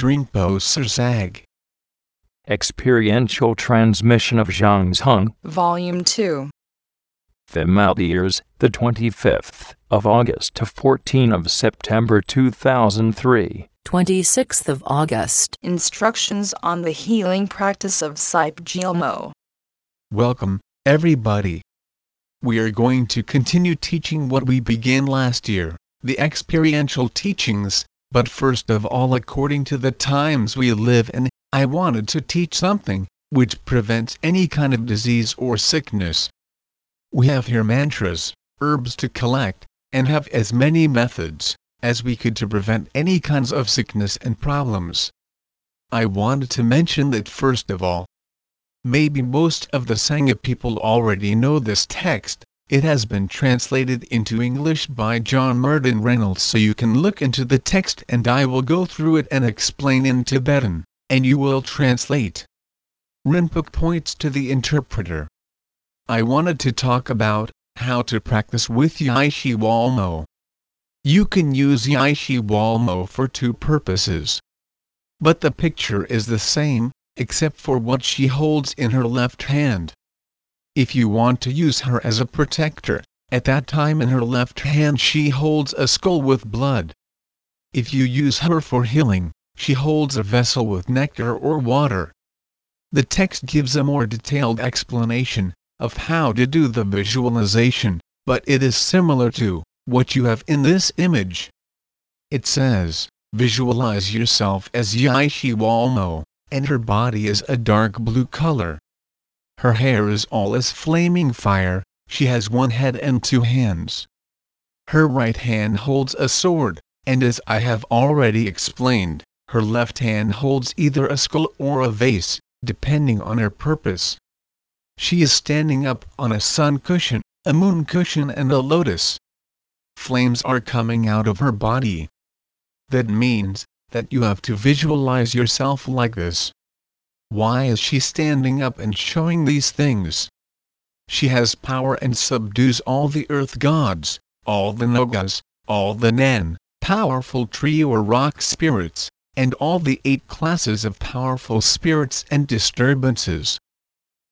Dringpo Sorzhag. Experiential transmission of Zhang Zhung, Volume 2. Female Ears, the 25th of August to 14 of September 2003. 26th of August. Instructions on the healing practice of Sipe Gyalmo. Welcome, everybody. We are going to continue teaching what we began last year, the experiential teachings, but first of all according to the times we live in, I wanted to teach something, which prevents any kind of disease or sickness. We have here mantras, herbs to collect, and have as many methods as we could to prevent any kinds of sickness and problems. I wanted to mention that first of all. Maybe most of the Sangha people already know this text, it has been translated into English by John Myrdhin Reynolds so you can look into the text and I will go through it and explain in Tibetan, and you will translate. Rinpoche points to the interpreter. I wanted to talk about how to practice with Yeshe Walmo. You can use Yeshe Walmo for two purposes. But the picture is the same, except for what she holds in her left hand. If you want to use her as a protector, at that time in her left hand she holds a skull with blood. If you use her for healing, she holds a vessel with nectar or water. The text gives a more detailed explanation of how to do the visualization, but it is similar to what you have in this image. It says, visualize yourself as Yeshe Walmo, and her body is a dark blue color. Her hair is all as flaming fire, she has one head and two hands. Her right hand holds a sword, and as I have already explained, her left hand holds either a skull or a vase, depending on her purpose. She is standing up on a sun cushion, a moon cushion and a lotus. Flames are coming out of her body. That means that you have to visualize yourself like this. Why is she standing up and showing these things? She has power and subdues all the earth gods, all the Nagas, all the Nen, powerful tree or rock spirits, and all the eight classes of powerful spirits and disturbances.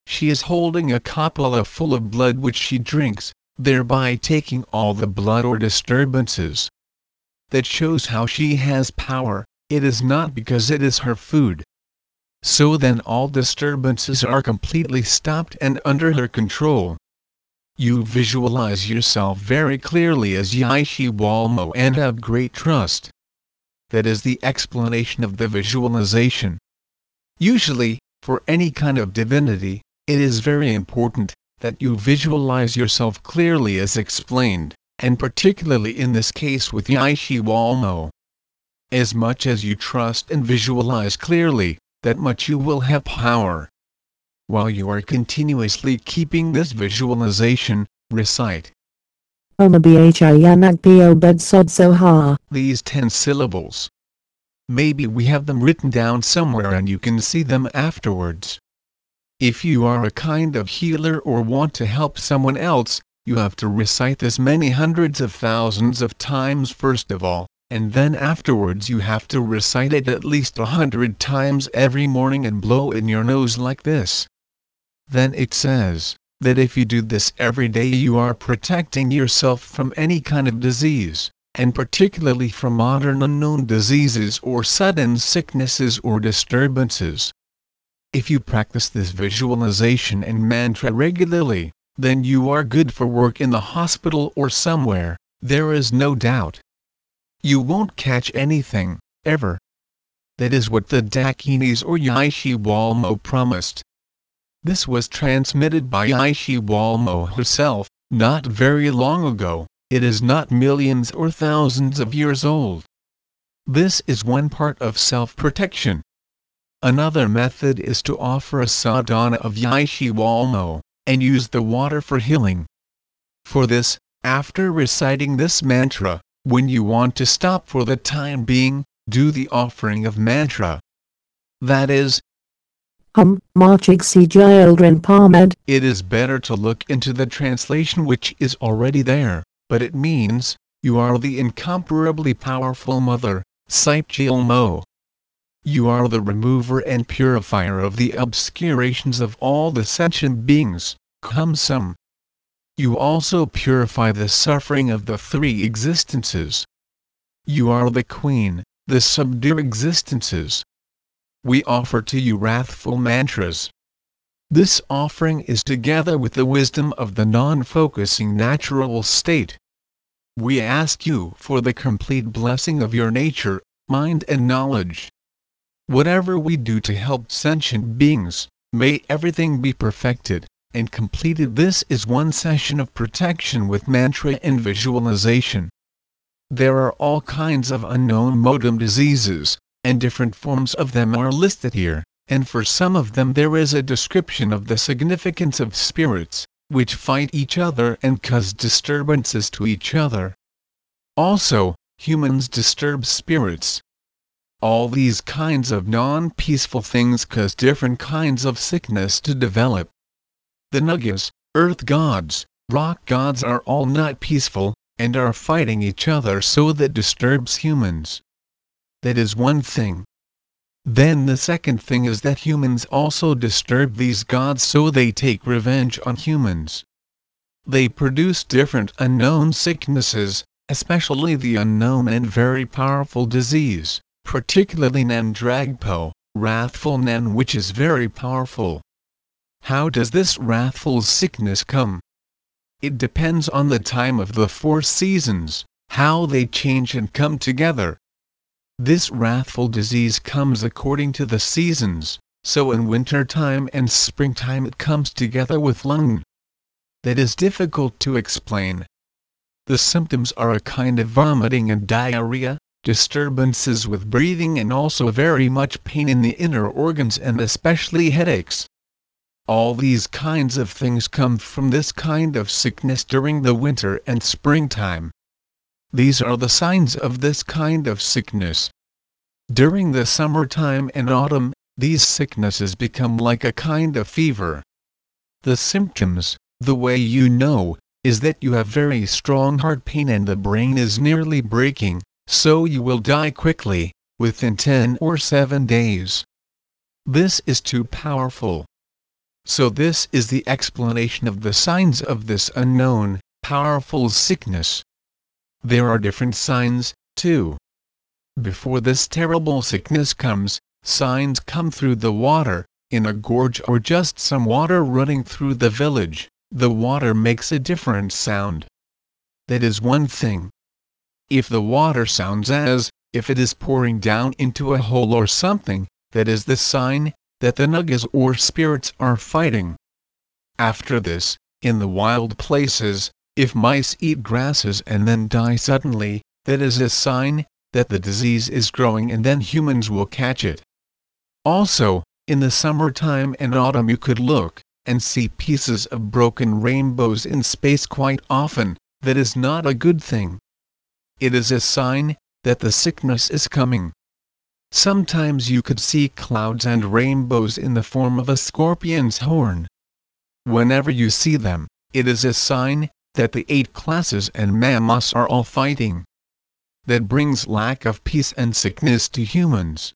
She is holding a kapala full of blood which she drinks, thereby taking all the blood or disturbances. That shows how she has power, it is not because it is her food. So then all disturbances are completely stopped and under her control. You visualize yourself very clearly as Yeshe Walmo and have great trust. That is the explanation of the visualization. Usually, for any kind of divinity, it is very important that you visualize yourself clearly as explained, and particularly in this case with Yeshe Walmo. As much as you trust and visualize clearly, that much you will have power. While you are continuously keeping this visualization, recite Oma Bhiyanak Pio Bedsod Soha. these ten syllables. Maybe we have them written down somewhere and you can see them afterwards. If you are a kind of healer or want to help someone else, you have to recite this many hundreds of thousands of times first of all, and then afterwards you have to recite it at least a hundred times every morning and blow in your nose like this. Then it says, that if you do this every day you are protecting yourself from any kind of disease, and particularly from modern unknown diseases or sudden sicknesses or disturbances. If you practice this visualization and mantra regularly, then you are good for work in the hospital or somewhere, there is no doubt. You won't catch anything, ever. That is what the Dakinis or Yeshe Walmo promised. This was transmitted by Yeshe Walmo herself, not very long ago, it is not millions or thousands of years old. This is one part of self-protection. Another method is to offer a sadhana of Yeshe Walmo, and use the water for healing. For this, after reciting this mantra, when you want to stop for the time being, do the offering of mantra. That is, Hum, Marchig Si Children Parmed. it is better to look into the translation which is already there, but it means, you are the incomparably powerful mother, Sipe Mo. You are the remover and purifier of the obscurations of all the sentient beings, some. You also purify the suffering of the three existences. You are the queen, the subdue existences. We offer to you wrathful mantras. This offering is together with the wisdom of the non-focusing natural state. We ask you for the complete blessing of your nature, mind and knowledge. Whatever we do to help sentient beings, may everything be perfected and completed. This is one session of protection with mantra and visualization. There are all kinds of unknown modem diseases, and different forms of them are listed here, and for some of them there is a description of the significance of spirits, which fight each other and cause disturbances to each other. Also, humans disturb spirits. All these kinds of non-peaceful things cause different kinds of sickness to develop. The Nagas, earth gods, rock gods are all not peaceful, and are fighting each other so that disturbs humans. That is one thing. Then the second thing is that humans also disturb these gods so they take revenge on humans. They produce different unknown sicknesses, especially the unknown and very powerful disease, particularly Nandragpo, wrathful Nan which is very powerful. How does this wrathful sickness come? It depends on the time of the four seasons, how they change and come together. This wrathful disease comes according to the seasons, so in winter time and springtime it comes together with lung. That is difficult to explain. The symptoms are a kind of vomiting and diarrhea, disturbances with breathing and also very much pain in the inner organs and especially headaches. All these kinds of things come from this kind of sickness during the winter and springtime. These are the signs of this kind of sickness. During the summertime and autumn, these sicknesses become like a kind of fever. The symptoms, the way you know, is that you have very strong heart pain and the brain is nearly breaking, so you will die quickly, within 10 or 7 days. This is too powerful. So this is the explanation of the signs of this unknown, powerful sickness. There are different signs, too. Before this terrible sickness comes, signs come through the water, in a gorge or just some water running through the village, the water makes a different sound. That is one thing. If the water sounds as if it is pouring down into a hole or something, that is the sign that the nagas or spirits are fighting. After this, in the wild places, if mice eat grasses and then die suddenly, that is a sign that the disease is growing and then humans will catch it. Also, in the summertime and autumn you could look and see pieces of broken rainbows in space quite often, that is not a good thing. It is a sign that the sickness is coming. Sometimes you could see clouds and rainbows in the form of a scorpion's horn. Whenever you see them, it is a sign that the eight classes and mamos are all fighting. That brings lack of peace and sickness to humans.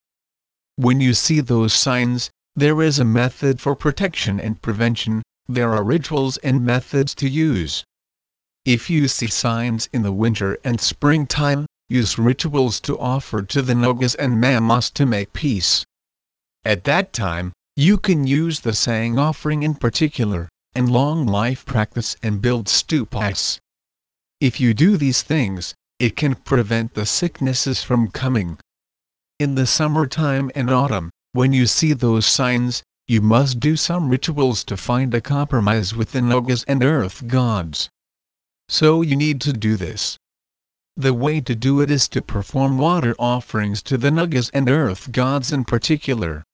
When you see those signs, there is a method for protection and prevention, there are rituals and methods to use. If you see signs in the winter and springtime, use rituals to offer to the Nagas and Mamos to make peace. At that time, you can use the Sang offering in particular, and long life practice and build stupas. If you do these things, it can prevent the sicknesses from coming. In the summertime and autumn, when you see those signs, you must do some rituals to find a compromise with the Nagas and earth gods. So you need to do this. The way to do it is to perform water offerings to the Nagas and earth gods in particular.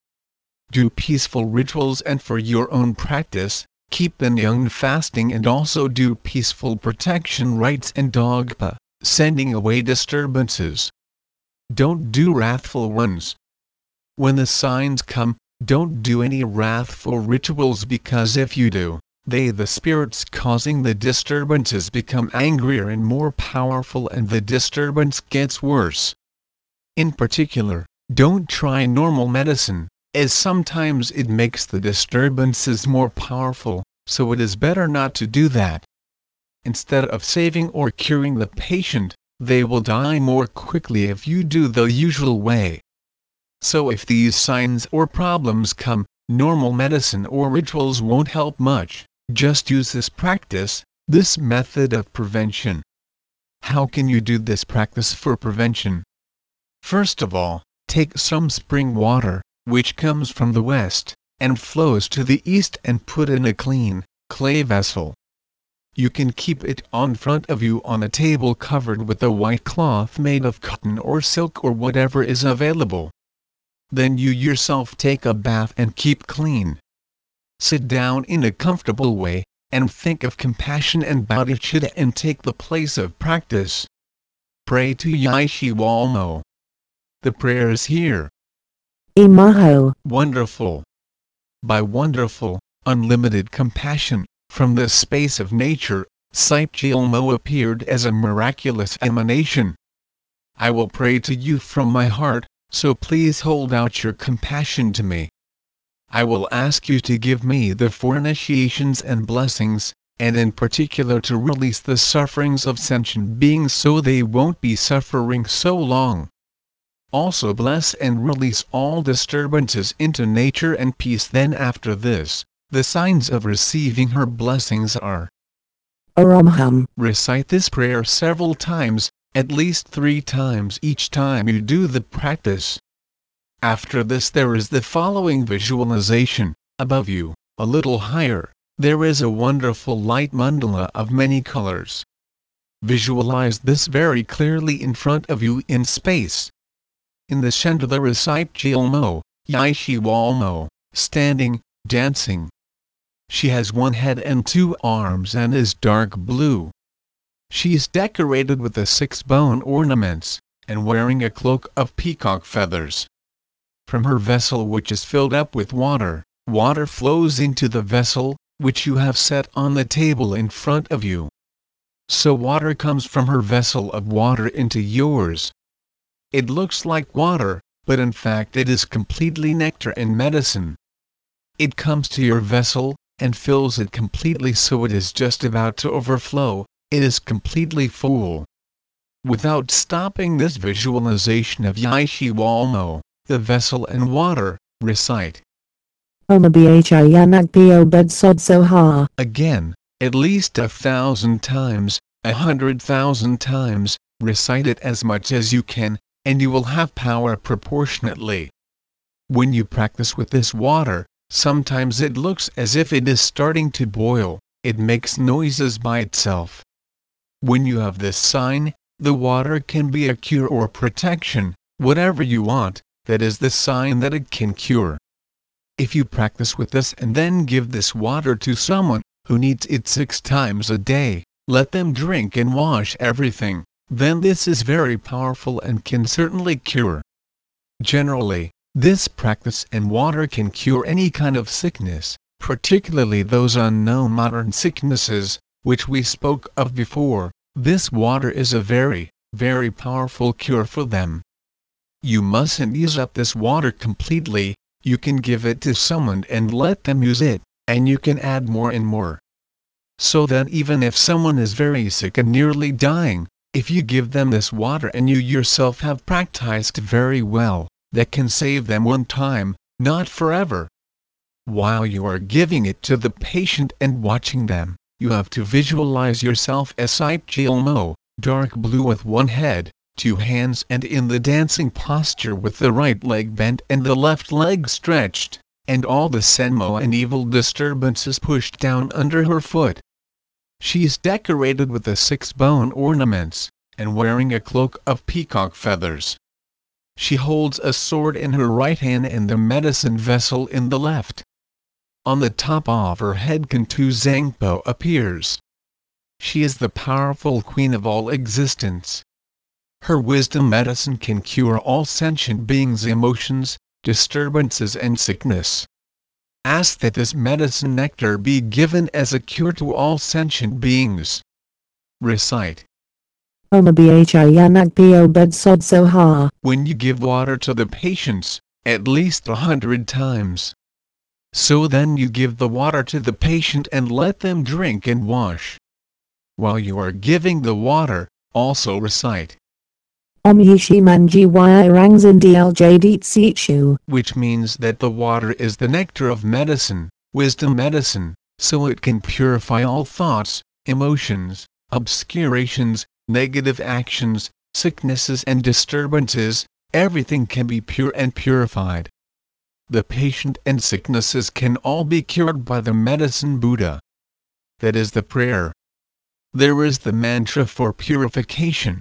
Do peaceful rituals and for your own practice, keep the young fasting and also do peaceful protection rites and dogpa, sending away disturbances. Don't do wrathful ones. When the signs come, don't do any wrathful rituals because if you do, they the spirits causing the disturbances become angrier and more powerful and the disturbance gets worse. In particular, Don't try normal medicine, as sometimes it makes the disturbances more powerful, so it is better not to do that. Instead of saving or curing the patient, they will die more quickly if you do the usual way. So if these signs or problems come, normal medicine or rituals won't help much, just use this practice, this method of prevention. How can you do this practice for prevention? First of all, take some spring water, which comes from the west, and flows to the east and put in a clean, clay vessel. You can keep it on front of you on a table covered with a white cloth made of cotton or silk or whatever is available. Then you yourself take a bath and keep clean. Sit down in a comfortable way, and think of compassion and bodhicitta and take the place of practice. Pray to Yeshe Walmo. The is here. Imaho, Wonderful. By wonderful, unlimited compassion, from the space of nature, Sipe Gyalmo appeared as a miraculous emanation. I will pray to you from my heart, so please hold out your compassion to me. I will ask you to give me the four initiations and blessings, and in particular to release the sufferings of sentient beings so they won't be suffering so long. Also bless and release all disturbances into nature and peace then after this, the signs of receiving her blessings are Aramham, recite this prayer several times, at least three times each time you do the practice. After this there is the following visualization, above you, a little higher, there is a wonderful light mandala of many colors. Visualize this very clearly in front of you in space. In the center there is Sipe Gyalmo, Yeshe Walmo, standing, dancing. She has one head and two arms and is dark blue. She is decorated with the six bone ornaments, and wearing a cloak of peacock feathers. From her vessel which is filled up with water, water flows into the vessel, which you have set on the table in front of you. So water comes from her vessel of water into yours. It looks like water, but in fact it is completely nectar and medicine. It comes to your vessel, and fills it completely so it is just about to overflow, it is completely full. Without stopping this visualization of Yeshe Walmo, the vessel and water, recite, Omabihayanak Pio Bedsod Soha, again, at least a thousand times, a hundred thousand times, recite it as much as you can, and you will have power proportionately. When you practice with this water, sometimes it looks as if it is starting to boil, it makes noises by itself. When you have this sign, the water can be a cure or protection, whatever you want, that is the sign that it can cure. If you practice with this and then give this water to someone who needs it six times a day, let them drink and wash everything, then this is very powerful and can certainly cure. Generally, this practice and water can cure any kind of sickness, particularly those unknown modern sicknesses, which we spoke of before. This water is a very, very powerful cure for them. You mustn't use up this water completely, you can give it to someone and let them use it, and you can add more and more. So that even if someone is very sick and nearly dying, if you give them this water and you yourself have practiced very well, that can save them one time, not forever. While you are giving it to the patient and watching them, you have to visualize yourself as Sipe Gyalmo, dark blue with one head, two hands and in the dancing posture with the right leg bent and the left leg stretched, and all the senmo and evil disturbances pushed down under her foot. She is decorated with the six bone ornaments, and wearing a cloak of peacock feathers. She holds a sword in her right hand and the medicine vessel in the left. On the top of her head Kuntu Zangpo appears. She is the powerful queen of all existence. Her wisdom medicine can cure all sentient beings' emotions, disturbances and sickness. Ask that this medicine nectar be given as a cure to all sentient beings. Recite Oma bhi yanak po bedsod soha. when you give water to the patients, at least a hundred times. So then you give the water to the patient and let them drink and wash. While you are giving the water, also recite, which means that the water is the nectar of medicine, wisdom medicine, so it can purify all thoughts, emotions, obscurations, negative actions, sicknesses and disturbances, everything can be pure and purified. The patient and sicknesses can all be cured by the medicine Buddha. That is the prayer. There is the mantra for purification.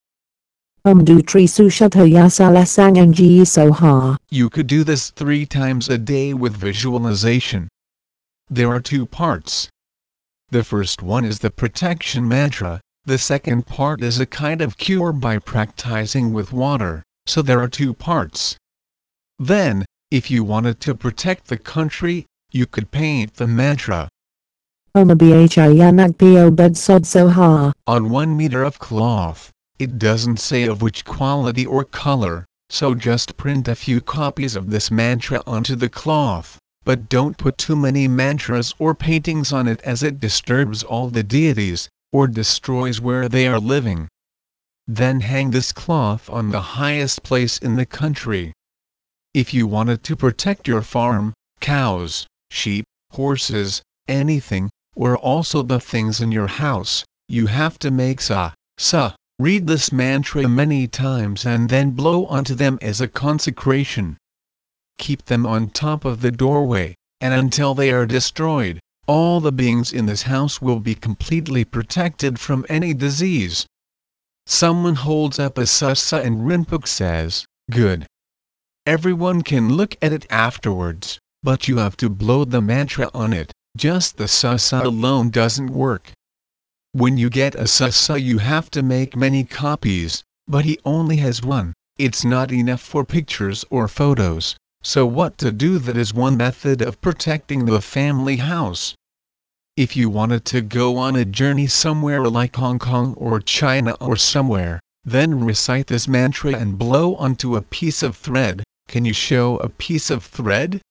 Om du tri sushata yasalasang ang ji soha. You could do this three times a day with visualization. There are two parts. The first one is the protection mantra, the second part is a kind of cure by practicing with water, so there are two parts. Then, if you wanted to protect the country, you could paint the mantra Oma bhi yanak soha. on one meter of cloth. It doesn't say of which quality or color, so just print a few copies of this mantra onto the cloth, but don't put too many mantras or paintings on it as it disturbs all the deities, or destroys where they are living. Then hang this cloth on the highest place in the country. If you wanted to protect your farm, cows, sheep, horses, anything, or also the things in your house, you have to make sa, sa, read this mantra many times and then blow onto them as a consecration. Keep them on top of the doorway, and until they are destroyed, all the beings in this house will be completely protected from any disease. Someone holds up a sasa and Rinpoche says, Good. Everyone can look at it afterwards, but you have to blow the mantra on it, just the sasa alone doesn't work. When you get a sasa you have to make many copies, but he only has one, it's not enough for pictures or photos, so what to do that is one method of protecting the family house. If you wanted to go on a journey somewhere like Hong Kong or China or somewhere, then recite this mantra and blow onto a piece of thread. Can you show a piece of thread?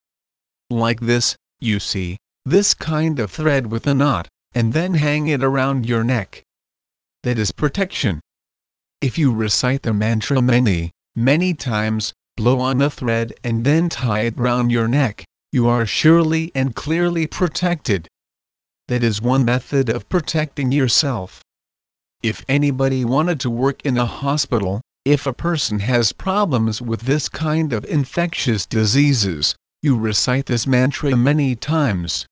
Like this, you see, this kind of thread with a knot, and then hang it around your neck. That is protection. If you recite the mantra many, many times, blow on the thread and then tie it round your neck, you are surely and clearly protected. That is one method of protecting yourself. If anybody wanted to work in a hospital, if a person has problems with this kind of infectious diseases, you recite this mantra many times.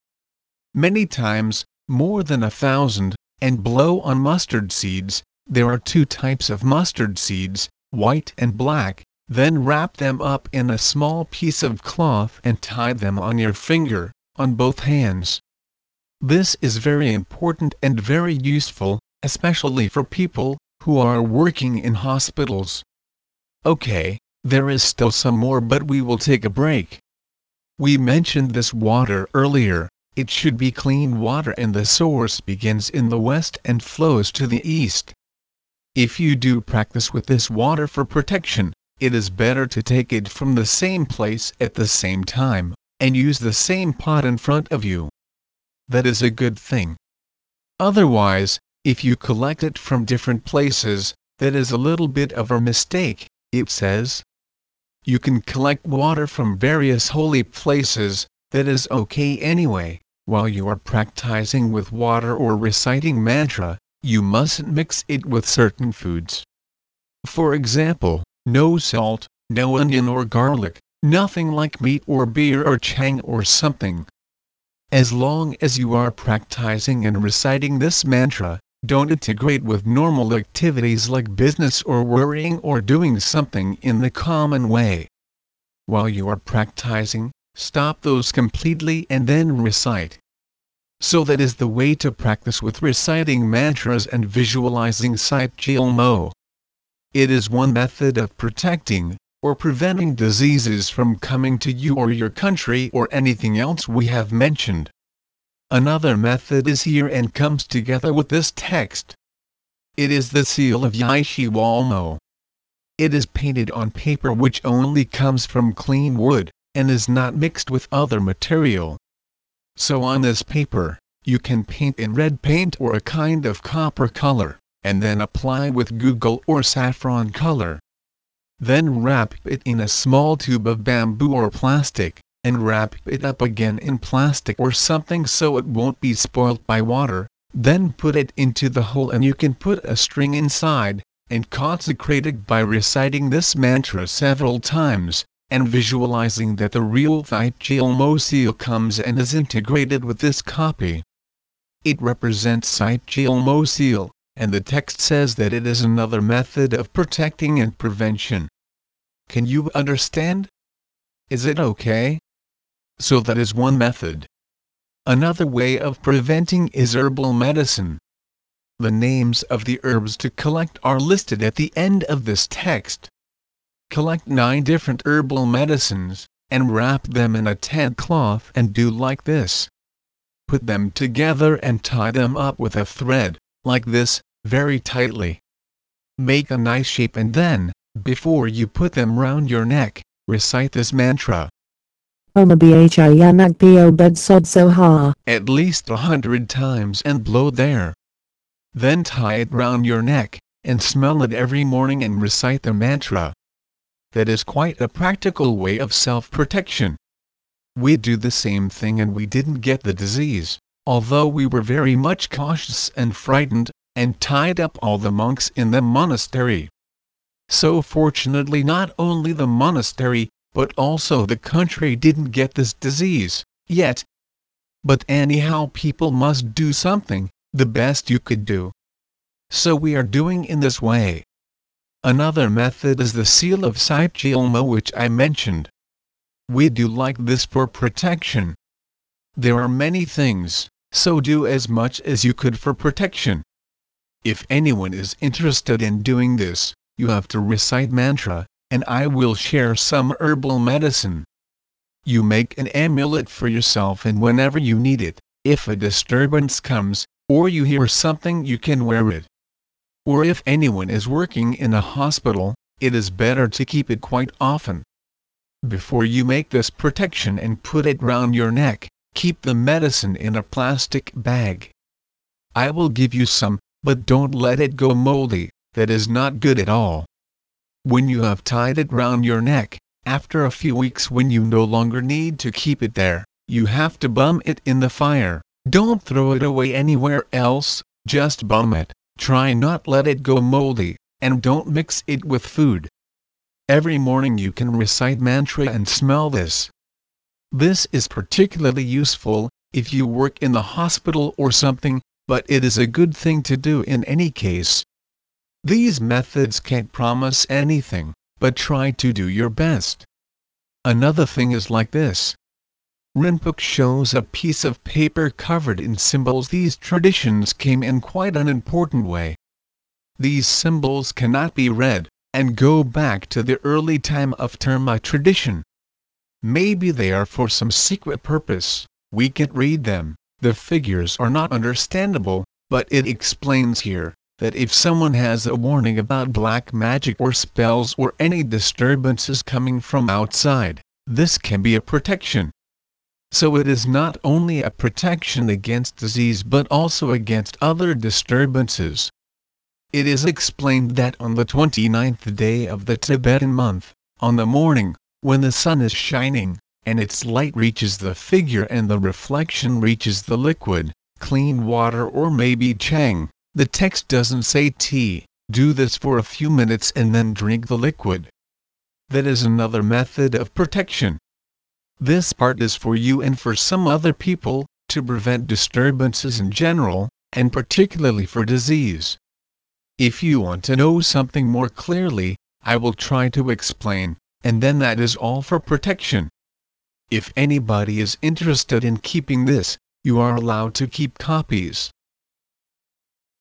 Many times, more than a thousand, and blow on mustard seeds. There are two types of mustard seeds, white and black, then wrap them up in a small piece of cloth and tie them on your finger, on both hands. This is very important and very useful, especially for people who are working in hospitals. Okay, there is still some more but we will take a break. We mentioned this water earlier, it should be clean water and the source begins in the west and flows to the east. If you do practice with this water for protection, it is better to take it from the same place at the same time, and use the same pot in front of you. That is a good thing. Otherwise, if you collect it from different places, that is a little bit of a mistake, it says. You can collect water from various holy places, that is okay anyway. While you are practicing with water or reciting mantra, you mustn't mix it with certain foods. For example, no salt, no onion or garlic, nothing like meat or beer or chang or something. As long as you are practicing and reciting this mantra, don't integrate with normal activities like business or worrying or doing something in the common way. While you are practicing, stop those completely and then recite. So that is the way to practice with reciting mantras and visualizing Site Mo. It is one method of protecting, or preventing diseases from coming to you or your country or anything else we have mentioned. Another method is here and comes together with this text. It is the seal of Yeshe Walmo. It is painted on paper which only comes from clean wood, and is not mixed with other material. So on this paper, you can paint in red paint or a kind of copper color, and then apply with guggul or saffron color. Then wrap it in a small tube of bamboo or plastic, and wrap it up again in plastic or something so it won't be spoilt by water, then put it into the hole and you can put a string inside, and consecrate it by reciting this mantra several times, and visualizing that the real seal comes and is integrated with this copy. It represents seal, and the text says that it is another method of protecting and prevention. Can you understand? Is it okay? So that is one method. Another way of preventing is herbal medicine. The names of the herbs to collect are listed at the end of this text. Collect nine different herbal medicines, and wrap them in a tent cloth and do like this. Put them together and tie them up with a thread, like this, very tightly. Make a nice shape and then, before you put them round your neck, recite this mantra. Oma Bhayanak Pio Bedsod Soha. at least a hundred times and blow there. Then tie it round your neck, and smell it every morning and recite the mantra. That is quite a practical way of self-protection. We do the same thing and we didn't get the disease, although we were very much cautious and frightened, and tied up all the monks in the monastery. So fortunately not only the monastery, but also the country didn't get this disease, yet. But anyhow people must do something, the best you could do. So we are doing in this way. Another method is the seal of Saichilmo which I mentioned. We do like this for protection. There are many things, so do as much as you could for protection. If anyone is interested in doing this, you have to recite mantra, and I will share some herbal medicine. You make an amulet for yourself and whenever you need it, if a disturbance comes, or you hear something you can wear it. Or if anyone is working in a hospital, it is better to keep it quite often. Before you make this protection and put it round your neck, keep the medicine in a plastic bag. I will give you some, but don't let it go moldy, that is not good at all. When you have tied it round your neck, after a few weeks when you no longer need to keep it there, you have to bum it in the fire. Don't throw it away anywhere else, just bum it, try not let it go moldy, and don't mix it with food. Every morning you can recite mantra and smell this. This is particularly useful, if you work in the hospital or something, but it is a good thing to do in any case. These methods can't promise anything, but try to do your best. Another thing is like this. Rinpoche shows a piece of paper covered in symbols. These traditions came in quite an important way. These symbols cannot be read, and go back to the early time of Terma tradition. Maybe they are for some secret purpose, we can't read them, the figures are not understandable, but it explains here that if someone has a warning about black magic or spells or any disturbances coming from outside, this can be a protection. So it is not only a protection against disease but also against other disturbances. It is explained that on the 29th day of the Tibetan month, on the morning, when the sun is shining, and its light reaches the figure and the reflection reaches the liquid, clean water or maybe chang, the text doesn't say tea, do this for a few minutes and then drink the liquid. That is another method of protection. This part is for you and for some other people, to prevent disturbances in general, and particularly for disease. If you want to know something more clearly, I will try to explain, and then that is all for protection. If anybody is interested in keeping this, you are allowed to keep copies.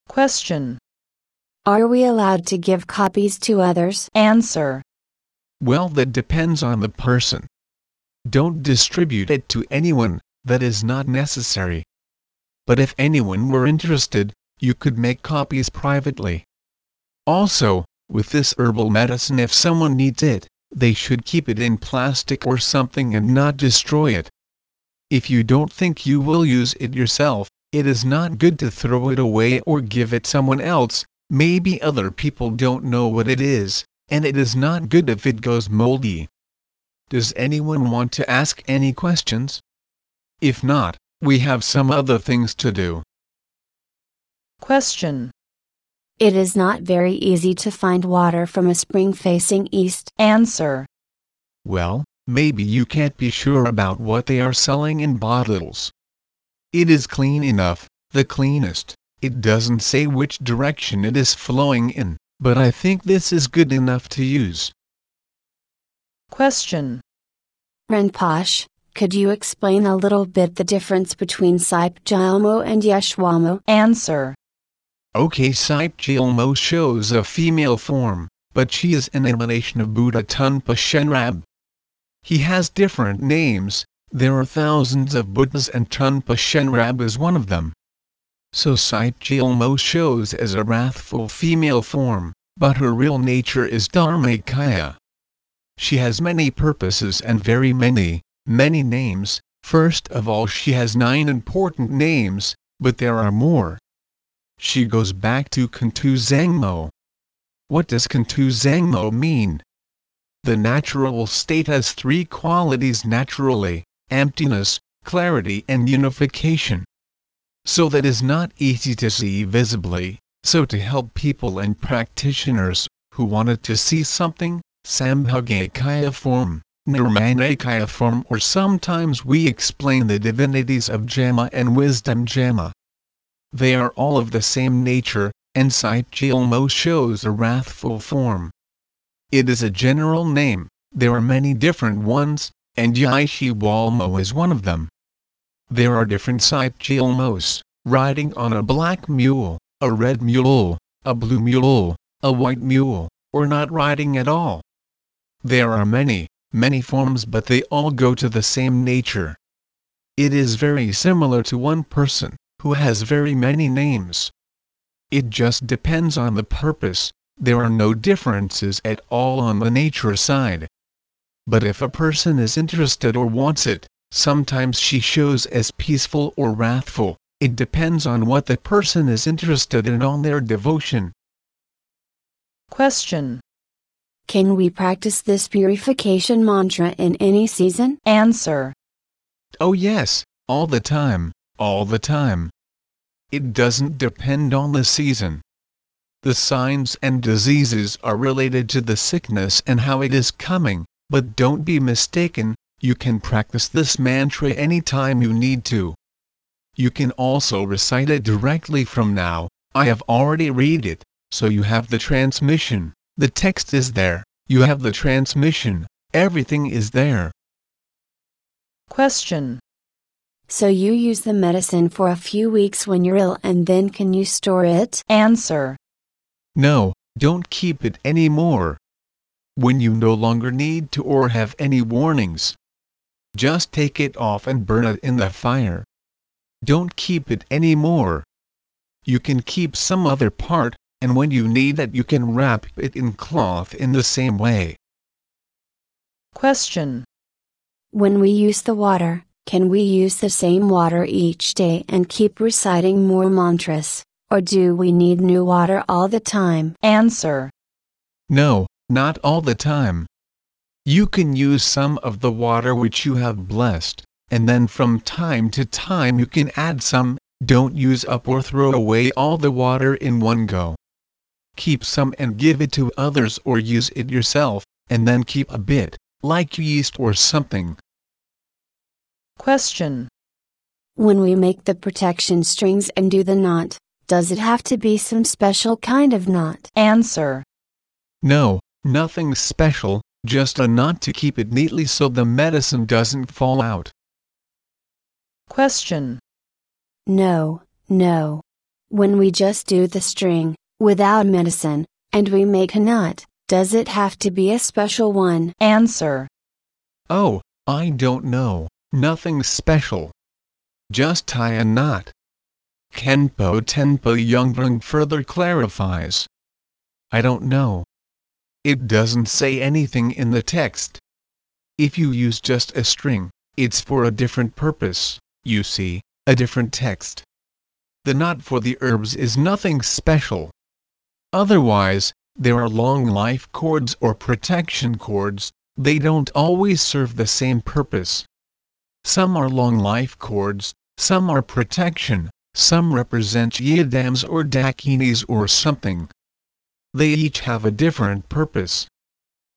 Question. Are we allowed to give copies to others? Answer. Well, that depends on the person. Don't distribute it to anyone, that is not necessary. But if anyone were interested, you could make copies privately. Also, with this herbal medicine if someone needs it, they should keep it in plastic or something and not destroy it. If you don't think you will use it yourself, it is not good to throw it away or give it someone else, maybe other people don't know what it is, and it is not good if it goes moldy. Does anyone want to ask any questions? If not, we have some other things to do. Question. It is not very easy to find water from a spring facing east. Answer. Well, maybe you can't be sure about what they are selling in bottles. It is clean enough, the cleanest, it doesn't say which direction it is flowing in, but I think this is good enough to use. Question. Rinpoche, could you explain a little bit the difference between Sipe and Yeshwamo? Answer. Okay Sipe shows a female form, but she is an emanation of Buddha Tonpa Shenrab. He has different names, there are thousands of Buddhas and Tonpa Shenrab is one of them. So Sipe shows as a wrathful female form, but her real nature is Dharmakaya. She has many purposes and very many, many names, first of all she has nine important names, but there are more. She goes back to Kuntu Zangmo. What does Kuntu Zangmo mean? The natural state has three qualities naturally, emptiness, clarity and unification. So that is not easy to see visibly, so to help people and practitioners, who wanted to see something, Sambhogakaya form, Nirmanakaya form or sometimes we explain the divinities of Jama and Wisdom Jama. They are all of the same nature, and Sipe Gyalmo shows a wrathful form. It is a general name, there are many different ones, and Yeshe Walmo is one of them. There are different Sipe Gyalmos, riding on a black mule, a red mule, a blue mule, a white mule, or not riding at all. There are many, many forms but they all go to the same nature. It is very similar to one person, who has very many names. It just depends on the purpose, there are no differences at all on the nature side. But if a person is interested or wants it, sometimes she shows as peaceful or wrathful, it depends on what the person is interested in on their devotion. Question. Can we practice this purification mantra in any season? Answer. Oh yes, all the time, all the time. It doesn't depend on the season. The signs and diseases are related to the sickness and how it is coming, but don't be mistaken, you can practice this mantra anytime you need to. You can also recite it directly from now, I have already read it, so you have the transmission, the text is there, you have the transmission, everything is there. Question. So you use the medicine for a few weeks when you're ill and then can you store it? Answer. No, don't keep it anymore. When you no longer need to or have any warnings, just take it off and burn it in the fire. Don't keep it anymore. You can keep some other part, and when you need it you can wrap it in cloth in the same way. Question. When we use the water, can we use the same water each day and keep reciting more mantras, or do we need new water all the time? Answer. No, not all the time. You can use some of the water which you have blessed, and then from time to time you can add some, don't use up or throw away all the water in one go. Keep some and give it to others or use it yourself, and then keep a bit, like yeast or something. Question. When we make the protection strings and do the knot, does it have to be some special kind of knot? Answer. No, nothing special, just a knot to keep it neatly so the medicine doesn't fall out. Question. No, no. When we just do the string, without medicine, and we make a knot, does it have to be a special one? Answer. Oh, I don't know, nothing special. Just tie a knot. Khenpo Tenpa Yungdrung further clarifies. I don't know. It doesn't say anything in the text. If you use just a string, it's for a different purpose, you see, a different text. The knot for the herbs is nothing special. Otherwise, there are long life cords or protection cords, they don't always serve the same purpose. Some are long life cords, some are protection, some represent yidams or dakinis or something. They each have a different purpose.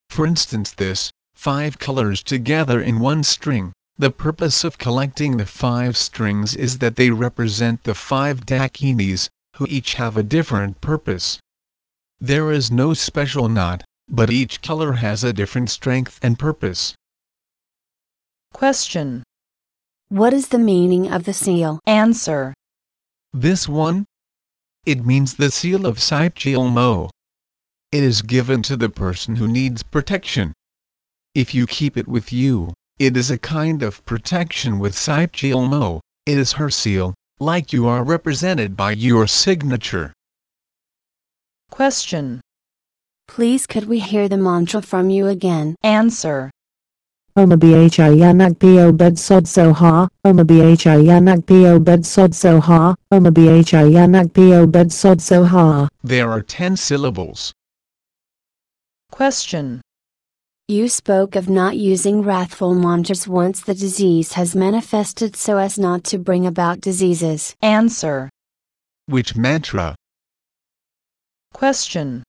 For instance this, five colors together in one string, the purpose of collecting the five strings is that they represent the five dakinis, who each have a different purpose. There is no special knot, but each color has a different strength and purpose. Question. What is the meaning of the seal? Answer. This one? It means the seal of Mo. It is given to the person who needs protection. If you keep it with you, it is a kind of protection with Mo. It is her seal, like you are represented by your signature. Question. Please could we hear the mantra from you again? Answer. Oma bhi yanak pio bed sod so ha, Oma bhi yanak pio bed sod so ha, Oma bhi yanak pio bed sod so ha. There are ten syllables. Question. You spoke of not using wrathful mantras once the disease has manifested so as not to bring about diseases. Answer. Which mantra? Question.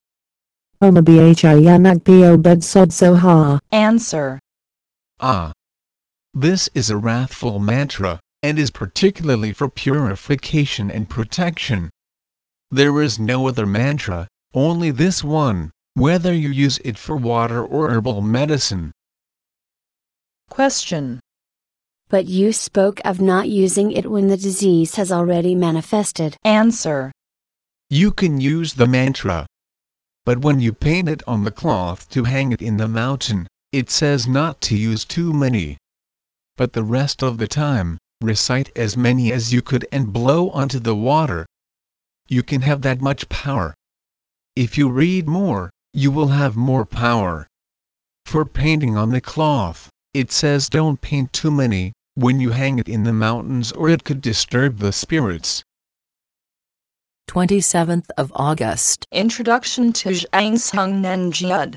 Oma bhi yanak pio bed sod so. Answer. Ah. This is a wrathful mantra, and is particularly for purification and protection. There is no other mantra, only this one, whether you use it for water or herbal medicine. Question. But you spoke of not using it when the disease has already manifested. Answer. You can use the mantra. But when you paint it on the cloth to hang it in the mountain, it says not to use too many. But the rest of the time, recite as many as you could and blow onto the water. You can have that much power. If you read more, you will have more power. For painting on the cloth, it says don't paint too many, when you hang it in the mountains or it could disturb the spirits. 27th of August. Introduction to Zhang Zhung Nenjud.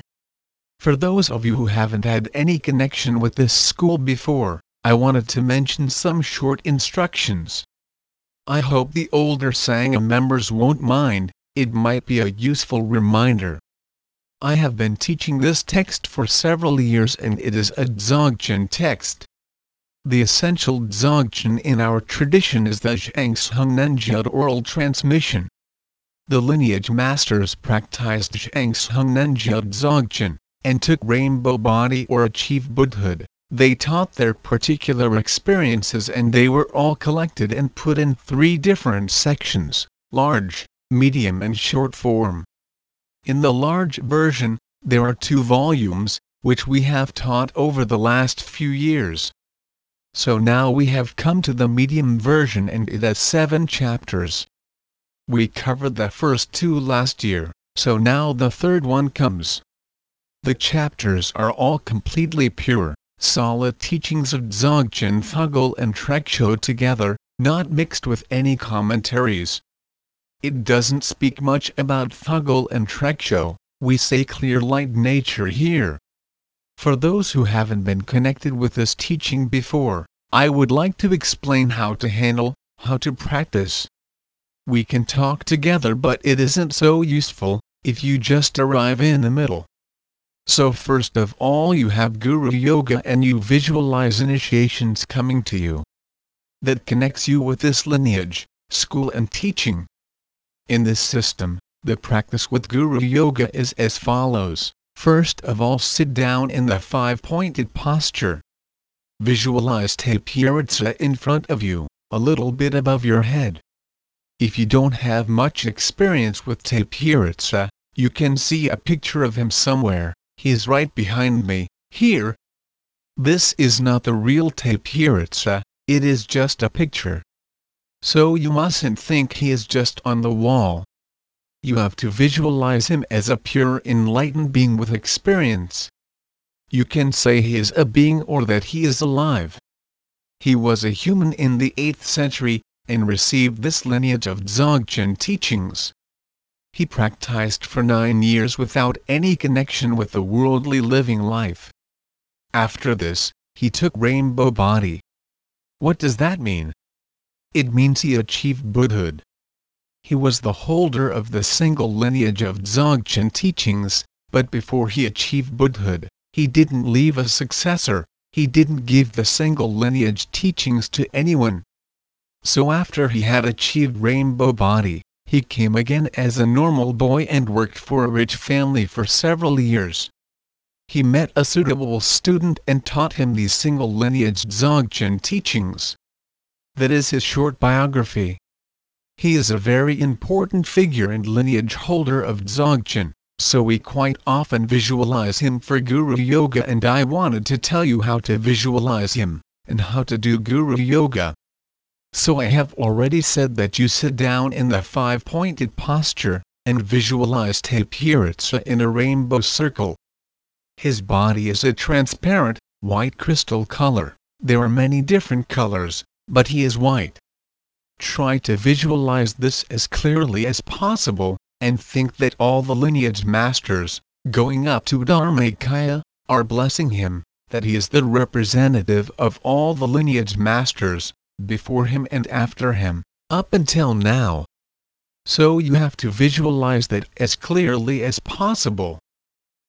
For those of you who haven't had any connection with this school before, I wanted to mention some short instructions. I hope the older Sangha members won't mind, it might be a useful reminder. I have been teaching this text for several years and it is a Dzogchen text. The essential Dzogchen in our tradition is the Zhang Zhung Nenjud oral transmission. The lineage masters practiced Zhang Zhung Nenjud Dzogchen and took rainbow body or achieved Buddhahood, they taught their particular experiences and they were all collected and put in three different sections, large, medium and short form. In the large version, there are two volumes, which we have taught over the last few years. So now we have come to the medium version and it has seven chapters. We covered the first two last year, so now the third one comes. The chapters are all completely pure, solid teachings of Dzogchen Thögal and Trekchö together, not mixed with any commentaries. It doesn't speak much about Thögal and Trekchö, we say clear light nature here. For those who haven't been connected with this teaching before, I would like to explain how to handle, how to practice. We can talk together but it isn't so useful, if you just arrive in the middle. So first of all you have Guru Yoga and you visualize initiations coming to you. That connects you with this lineage, school and teaching. In this system, the practice with Guru Yoga is as follows. First of all sit down in the five-pointed posture. Visualize Tapihritsa in front of you, a little bit above your head. If you don't have much experience with Tapihritsa, you can see a picture of him somewhere, he is right behind me, here. This is not the real Tapihritsa, it is just a picture. So you mustn't think he is just on the wall. You have to visualize him as a pure enlightened being with experience. You can say he is a being or that he is alive. He was a human in the 8th century, and received this lineage of Dzogchen teachings. He practiced for nine years without any connection with the worldly living life. After this, he took rainbow body. What does that mean? It means he achieved Buddhahood. He was the holder of the single lineage of Dzogchen teachings, but before he achieved Buddhahood, he didn't leave a successor, he didn't give the single lineage teachings to anyone. So after he had achieved rainbow body, he came again as a normal boy and worked for a rich family for several years. He met a suitable student and taught him these single lineage Dzogchen teachings. That is his short biography. He is a very important figure and lineage holder of Dzogchen, so we quite often visualize him for Guru Yoga and I wanted to tell you how to visualize him, and how to do Guru Yoga. So I have already said that you sit down in the five-pointed posture, and visualize Tapihritsa in a rainbow circle. His body is a transparent, white crystal color, there are many different colors, but he is white. Try to visualize this as clearly as possible, and think that all the lineage masters, going up to Dharmakaya, are blessing him, that he is the representative of all the lineage masters, before him and after him, up until now. So you have to visualize that as clearly as possible.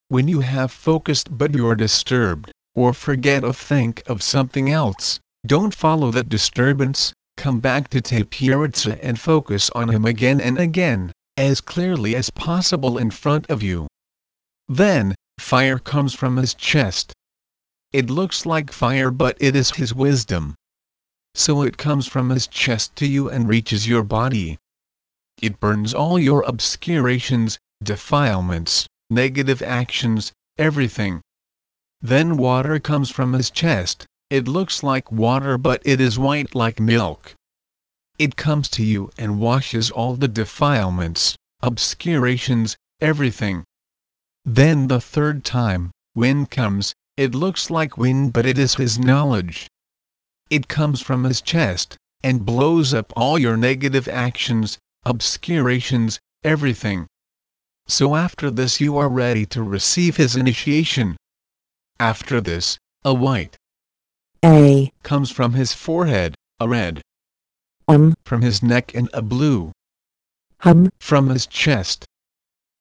When you have focused but you're disturbed, or forget or think of something else, don't follow that disturbance, come back to Tapihritsa and focus on him again and again, as clearly as possible in front of you. Then, fire comes from his chest. It looks like fire but it is his wisdom. So it comes from his chest to you and reaches your body. It burns all your obscurations, defilements, negative actions, everything. Then water comes from his chest, it looks like water but it is white like milk. It comes to you and washes all the defilements, obscurations, everything. Then the third time, wind comes, it looks like wind but it is his knowledge. It comes from his chest, and blows up all your negative actions, obscurations, everything. So after this you are ready to receive his initiation. After this, a white A, comes from his forehead, a red um, from his neck and a blue hum, from his chest.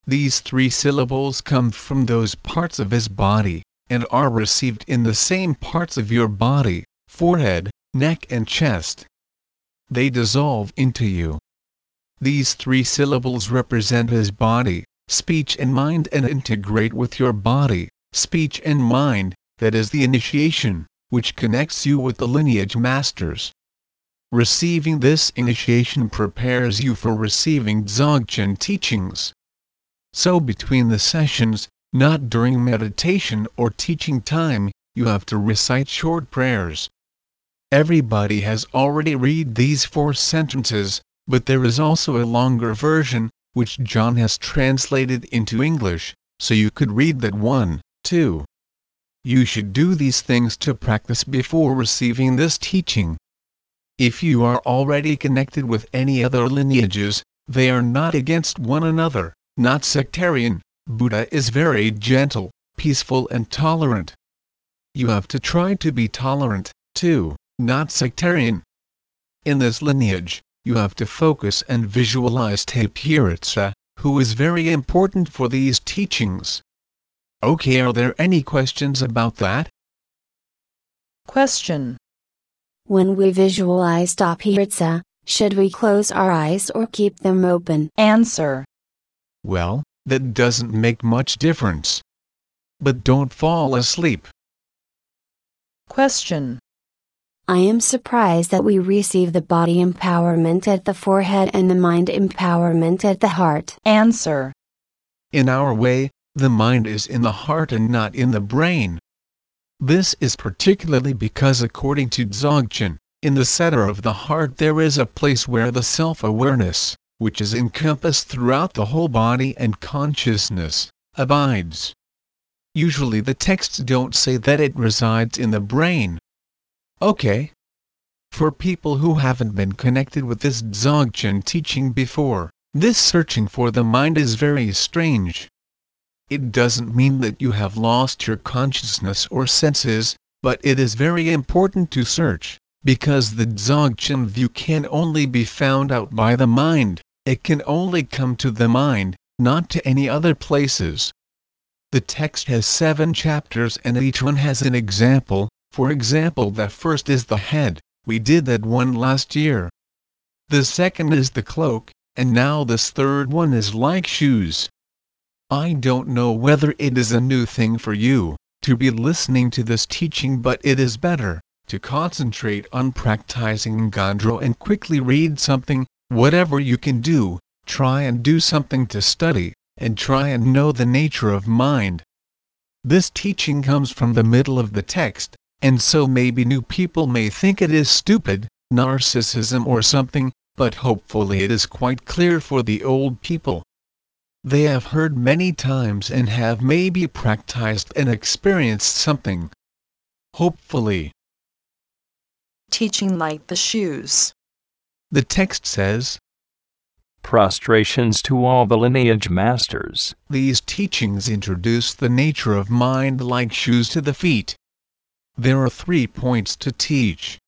These three syllables come from those parts of his body, and are received in the same parts of your body, forehead, neck and chest. They dissolve into you. These three syllables represent his body, speech and mind and integrate with your body, speech and mind, that is the initiation, which connects you with the lineage masters. Receiving this initiation prepares you for receiving Dzogchen teachings. So between the sessions, not during meditation or teaching time, you have to recite short prayers. Everybody has already read these four sentences, but there is also a longer version, which John has translated into English, so you could read that one, too. You should do these things to practice before receiving this teaching. If you are already connected with any other lineages, they are not against one another, not sectarian. Buddha is very gentle, peaceful and tolerant. You have to try to be tolerant, too, not sectarian. In this lineage, you have to focus and visualize Tapihritsa, who is very important for these teachings. Okay, are there any questions about that? Question. When we visualize Tapihritsa, should we close our eyes or keep them open? Answer. Well, that doesn't make much difference. But don't fall asleep. Question. I am surprised that we receive the body empowerment at the forehead and the mind empowerment at the heart. Answer. In our way, the mind is in the heart and not in the brain. This is particularly because according to Dzogchen, In the center of the heart there is a place where the self-awareness, which is encompassed throughout the whole body and consciousness, abides. Usually the texts don't say that it resides in the brain. Okay. For people who haven't been connected with this Dzogchen teaching before, this searching for the mind is very strange. It doesn't mean that you have lost your consciousness or senses, but it is very important to search, because the Dzogchen view can only be found out by the mind, it can only come to the mind, not to any other places. The text has seven chapters and each one has an example, for example the first is the head, we did that one last year. The second is the cloak, and now this third one is like shoes. I don't know whether it is a new thing for you, to be listening to this teaching but it is better, to concentrate on practicing Ngondro and quickly read something, whatever you can do, try and do something to study, and try and know the nature of mind. This teaching comes from the middle of the text, and so maybe new people may think it is stupid, narcissism or something, but hopefully it is quite clear for the old people. They have heard many times and have maybe practiced and experienced something. Hopefully. Teaching like the shoes. The text says, prostrations to all the lineage masters. These teachings introduce the nature of mind like shoes to the feet. There are three points to teach.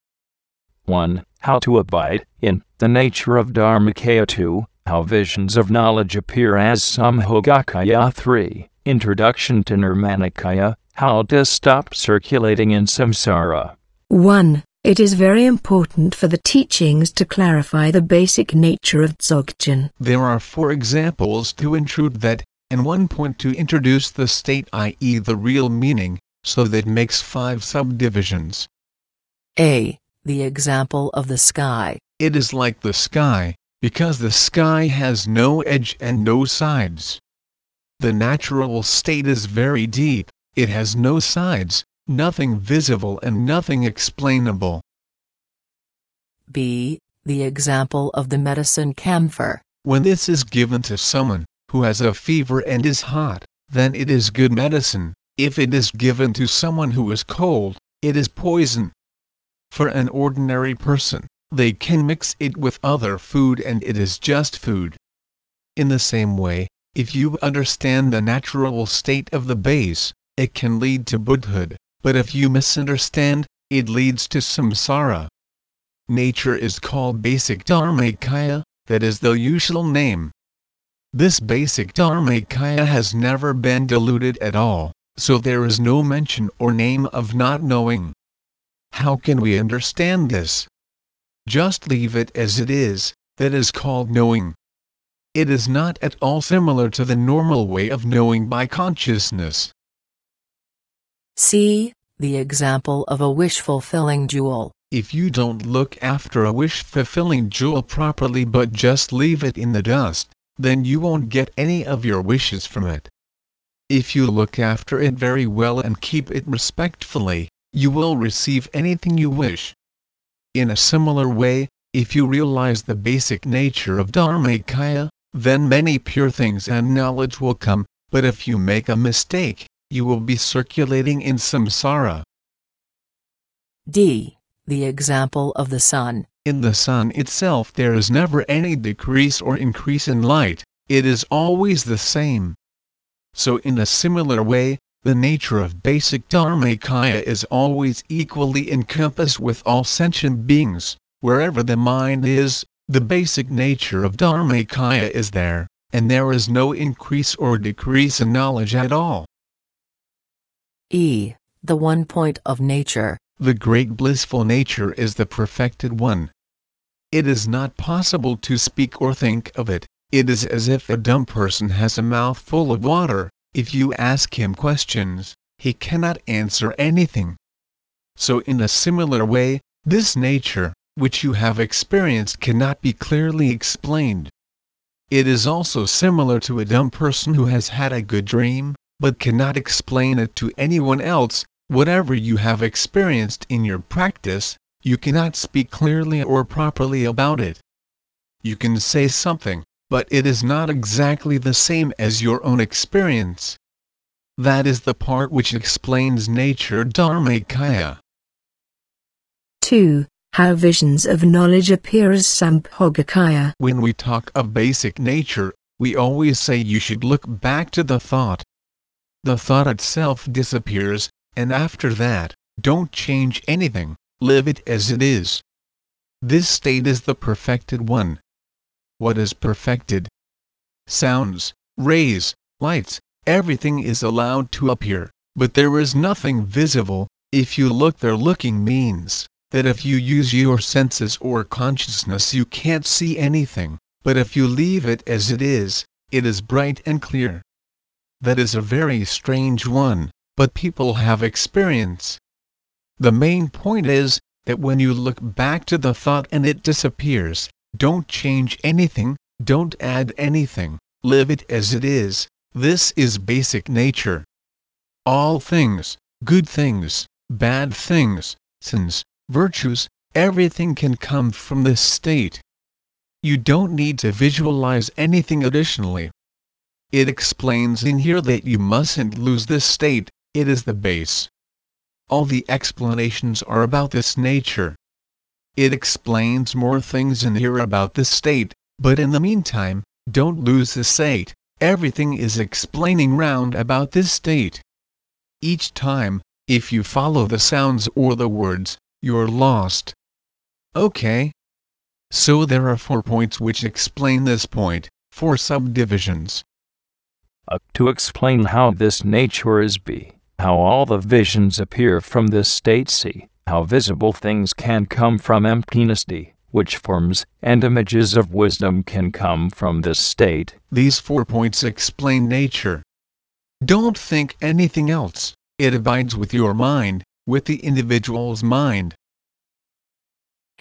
1. How to abide in the nature of Dharmakaya. 2. How visions of knowledge appear as Sambhogakaya. 3. Introduction to Nirmanakaya. How to stop circulating in samsara. 1. It is very important for the teachings to clarify the basic nature of Dzogchen. There are four examples to intrude that, and one point to introduce the state i.e. the real meaning, so that makes five subdivisions. A. The example of the sky. It is like the sky, because the sky has no edge and no sides. The natural state is very deep, it has no sides, nothing visible and nothing explainable. B. The example of the medicine camphor. When this is given to someone who has a fever and is hot, then it is good medicine. If it is given to someone who is cold, it is poison. For an ordinary person, they can mix it with other food and it is just food. In the same way, if you understand the natural state of the base, it can lead to Buddhahood but if you misunderstand, it leads to samsara. Nature is called basic dharmakaya, that is the usual name. This basic dharmakaya has never been diluted at all, so there is no mention or name of not knowing. How can we understand this? Just leave it as it is, that is called knowing. It is not at all similar to the normal way of knowing by consciousness. See, The example of a wish-fulfilling jewel. If you don't look after a wish-fulfilling jewel properly but just leave it in the dust, then you won't get any of your wishes from it. If you look after it very well and keep it respectfully, you will receive anything you wish. In a similar way, if you realize the basic nature of Dharmakaya, then many pure things and knowledge will come, but if you make a mistake, you will be circulating in samsara. D. The example of the sun. In the sun itself there is never any decrease or increase in light, it is always the same. So in a similar way, the nature of basic Dharmakaya is always equally encompassed with all sentient beings, wherever the mind is, the basic nature of Dharmakaya is there, and there is no increase or decrease in knowledge at all. E. The one point of nature. The great blissful nature is the perfected one. It is not possible to speak or think of it, it is as if a dumb person has a mouth full of water, if you ask him questions, he cannot answer anything. So in a similar way, this nature, which you have experienced cannot be clearly explained. It is also similar to a dumb person who has had a good dream, but cannot explain it to anyone else, whatever you have experienced in your practice, you cannot speak clearly or properly about it. You can say something, but it is not exactly the same as your own experience. That is the part which explains nature Dharmakaya. 2. How visions of knowledge appear as Sambhogakaya. When we talk of basic nature, we always say you should look back to the thought. The thought itself disappears, and after that, don't change anything, live it as it is. This state is the perfected one. What is perfected? Sounds, rays, lights, everything is allowed to appear, but there is nothing visible, if you look there looking means that if you use your senses or consciousness you can't see anything, but if you leave it as it is, it is bright and clear. That is a very strange one, but people have experience. The main point is, that when you look back to the thought and it disappears, don't change anything, don't add anything, live it as it is, this is basic nature. All things, good things, bad things, sins, virtues, everything can come from this state. You don't need to visualize anything additionally. It explains in here that you mustn't lose this state, it is the base. All the explanations are about this nature. It explains more things in here about this state, but in the meantime, don't lose this state, everything is explaining round about this state. Each time, if you follow the sounds or the words, you're lost. Okay. So there are four points which explain this point, four subdivisions. Uh, to explain how this nature is B, how all the visions appear from this state C, how visible things can come from emptiness which forms and images of wisdom can come from this state. These four points explain nature. Don't think anything else, it abides with your mind, with the individual's mind.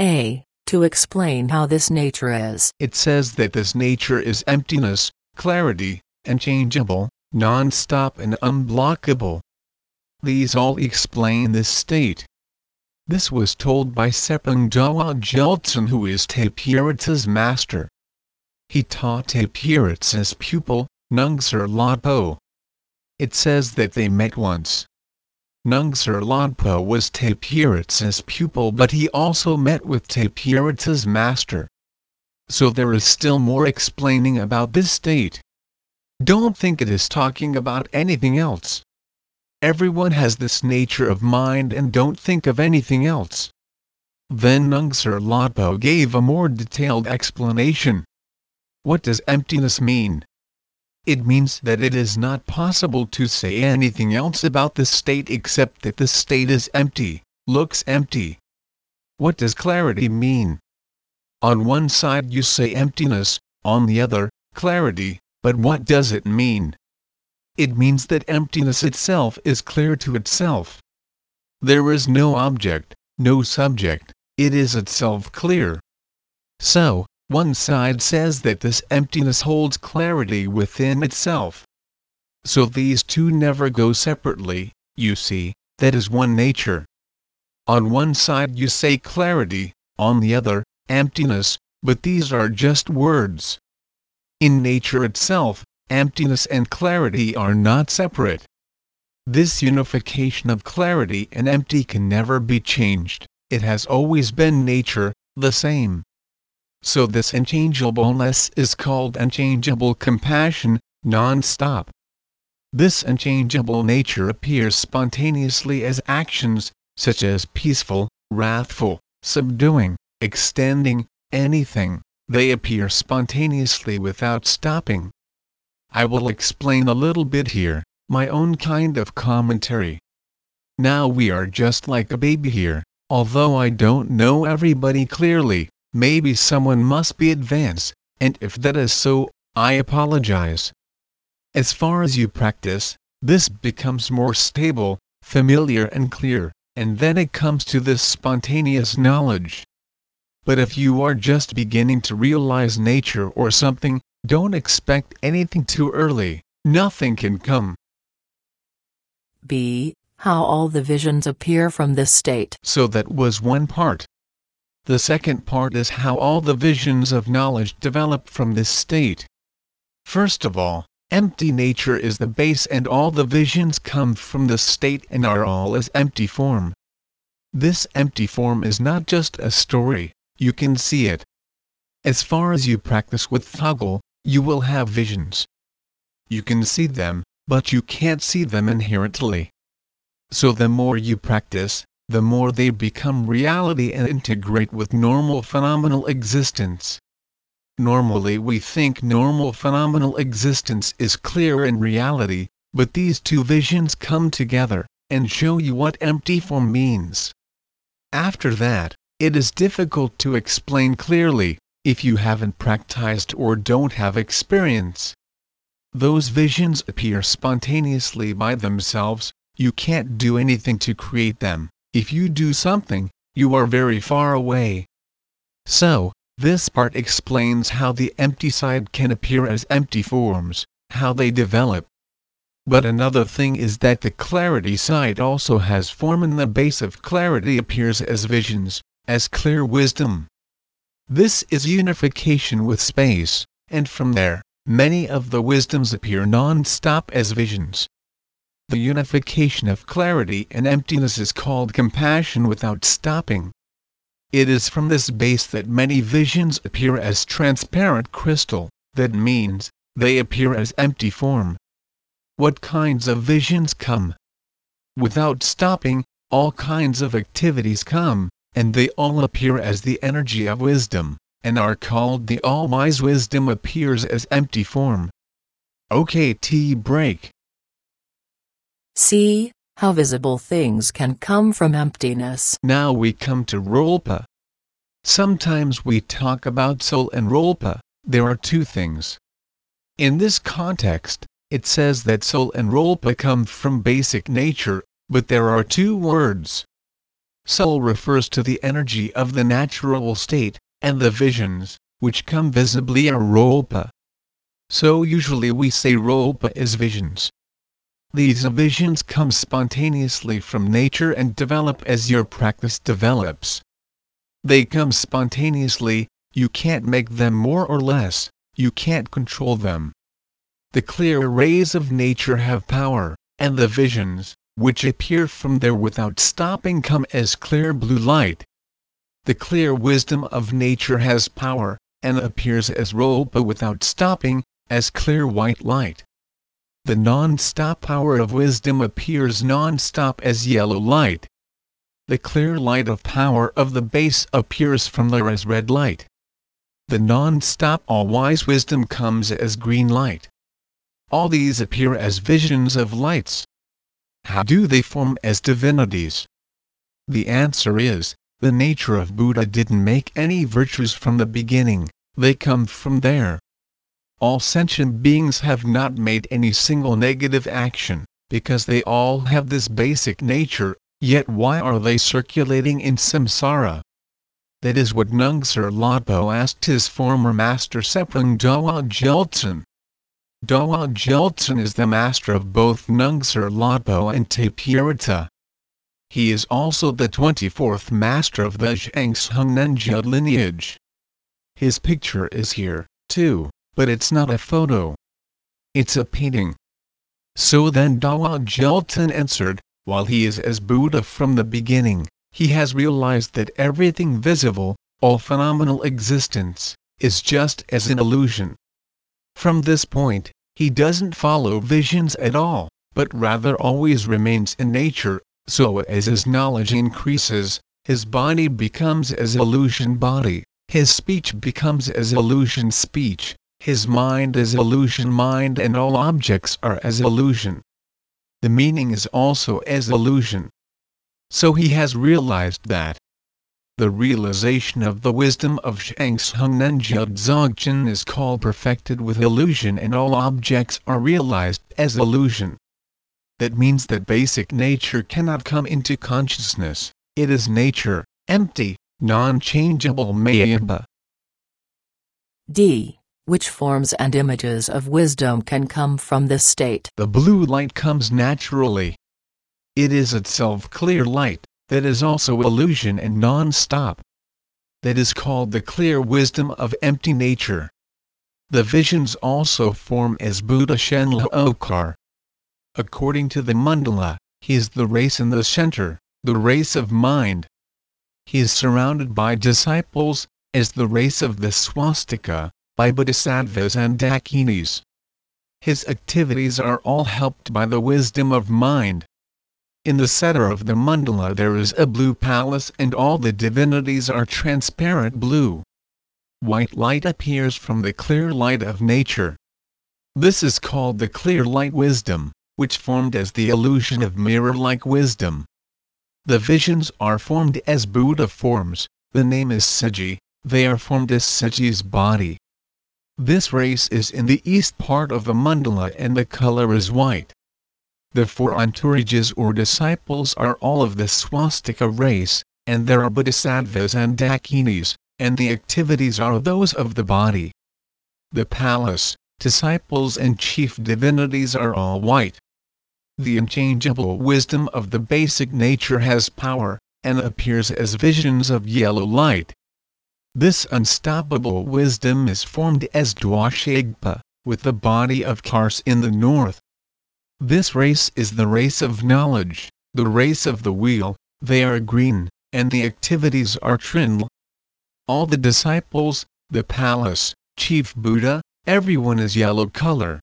A. To explain how this nature is. It says that this nature is emptiness, clarity, unchangeable, non-stop and unblockable. These all explain this state. This was told by Sepang Dawa Gyaltsen who is Tapihritsa's master. He taught Tapihritsa's pupil, Nangzher Lodpo. It says that they met once. Nangzher Lodpo was Tapihritsa's pupil but he also met with Tapihritsa's master. So there is still more explaining about this state. Don't think it is talking about anything else. Everyone has this nature of mind and don't think of anything else. Then Nangzher Lodpo gave a more detailed explanation. What does emptiness mean? It means that it is not possible to say anything else about this state except that the state is empty, looks empty. What does clarity mean? On one side you say emptiness, on the other, clarity, but what does it mean? It means that emptiness itself is clear to itself. There is no object, no subject, it is itself clear. So, one side says that this emptiness holds clarity within itself. So these two never go separately, you see, that is one nature. On one side you say clarity, on the other, emptiness, but these are just words. In nature itself, emptiness and clarity are not separate. This unification of clarity and empty can never be changed, it has always been nature, the same. So this unchangeableness is called unchangeable compassion, non-stop. This unchangeable nature appears spontaneously as actions, such as peaceful, wrathful, subduing, extending, anything, they appear spontaneously without stopping. I will explain a little bit here, my own kind of commentary. Now we are just like a baby here, although I don't know everybody clearly, maybe someone must be advanced, and if that is so, I apologize. As far as you practice, this becomes more stable, familiar and clear, and then it comes to this spontaneous knowledge. But if you are just beginning to realize nature or something, don't expect anything too early, nothing can come. B. How all the visions appear from this state. So that was one part. The second part is how all the visions of knowledge develop from this state. First of all, empty nature is the base and all the visions come from this state and are all as empty form. This empty form is not just a story, you can see it. As far as you practice with Thögal, you will have visions. You can see them, but you can't see them inherently. So the more you practice, the more they become reality and integrate with normal phenomenal existence. Normally we think normal phenomenal existence is clear in reality, but these two visions come together, and show you what empty form means. After that, it is difficult to explain clearly, if you haven't practiced or don't have experience. Those visions appear spontaneously by themselves, you can't do anything to create them, if you do something, you are very far away. So, this part explains how the empty side can appear as empty forms, how they develop, but another thing is that the clarity side also has form and the base of clarity appears as visions, as clear wisdom. This is unification with space, and from there, many of the wisdoms appear non-stop as visions. The unification of clarity and emptiness is called compassion without stopping. It is from this base that many visions appear as transparent crystal, that means, they appear as empty form what kinds of visions come. Without stopping, all kinds of activities come, and they all appear as the energy of wisdom, and are called the all-wise wisdom appears as empty form. Okay tea break. See, how visible things can come from emptiness. Now we come to Rolpa. Sometimes we talk about soul and Rolpa, there are two things. In this context, it says that soul and rolpa come from basic nature, but there are two words. Soul refers to the energy of the natural state, and the visions, which come visibly are rolpa. So usually we say rolpa is visions. These visions come spontaneously from nature and develop as your practice develops. They come spontaneously, you can't make them more or less, you can't control them. The clear rays of nature have power, and the visions, which appear from there without stopping come as clear blue light. The clear wisdom of nature has power, and appears as rolpa without stopping, as clear white light. The non-stop power of wisdom appears non-stop as yellow light. The clear light of power of the base appears from there as red light. The non-stop all-wise wisdom comes as green light all these appear as visions of lights. How do they form as divinities? The answer is, the nature of Buddha didn't make any virtues from the beginning, they come from there. All sentient beings have not made any single negative action, because they all have this basic nature, yet why are they circulating in samsara? That is what Nangzher Lodpo asked his former master Seprang Dawa Gyaltsen. Dawa Gyaltsen is the master of both Nangzher Lodpo and Tapihritsa. He is also the 24th master of the Zhang Zhung Nenjud lineage. His picture is here, too, but it's not a photo. It's a painting. So then Dawa Gyaltsen answered, while he is as Buddha from the beginning, he has realized that everything visible, all phenomenal existence, is just as an illusion. From this point, he doesn't follow visions at all, but rather always remains in nature, so as his knowledge increases, his body becomes as illusion body, his speech becomes as illusion speech, his mind is illusion mind and all objects are as illusion. The meaning is also as illusion. So he has realized that, the realization of the wisdom of Zhang Zhung Nenjud Dzogchen is called perfected with illusion and all objects are realized as illusion. That means that basic nature cannot come into consciousness, it is nature, empty, non-changeable mayamba. D. Which forms and images of wisdom can come from this state? The blue light comes naturally. It is itself clear light, that is also illusion and non-stop. that is called the clear wisdom of empty nature. The visions also form as Buddha Shenla Okar. According to the mandala, he is the race in the center, the race of mind. He is surrounded by disciples, as the race of the swastika, by bodhisattvas and dakinis. His activities are all helped by the wisdom of mind. In the center of the mandala there is a blue palace and all the divinities are transparent blue. White light appears from the clear light of nature. This is called the clear light wisdom, which formed as the illusion of mirror-like wisdom. The visions are formed as Buddha forms, the name is Saji, they are formed as Saji's body. This race is in the east part of the mandala and the color is white. The four entourages or disciples are all of the swastika race, and there are bodhisattvas and dakinis, and the activities are those of the body. The palace, disciples and chief divinities are all white. The unchangeable wisdom of the basic nature has power, and appears as visions of yellow light. This unstoppable wisdom is formed as Dwashagpa, with the body of Kars in the north, this race is the race of knowledge, the race of the wheel, they are green, and the activities are trin. All the disciples, the palace, chief Buddha, everyone is yellow color.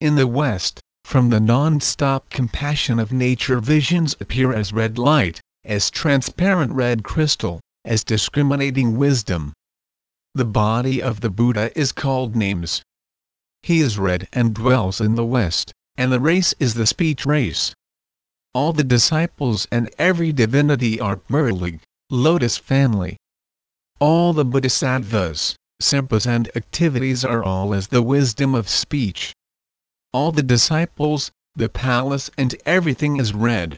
In the West, from the non-stop compassion of nature visions appear as red light, as transparent red crystal, as discriminating wisdom. The body of the Buddha is called names. He is red and dwells in the West and the race is the speech race. All the disciples and every divinity are Murlig, lotus family. All the bodhisattvas, sempas and activities are all as the wisdom of speech. All the disciples, the palace and everything is red.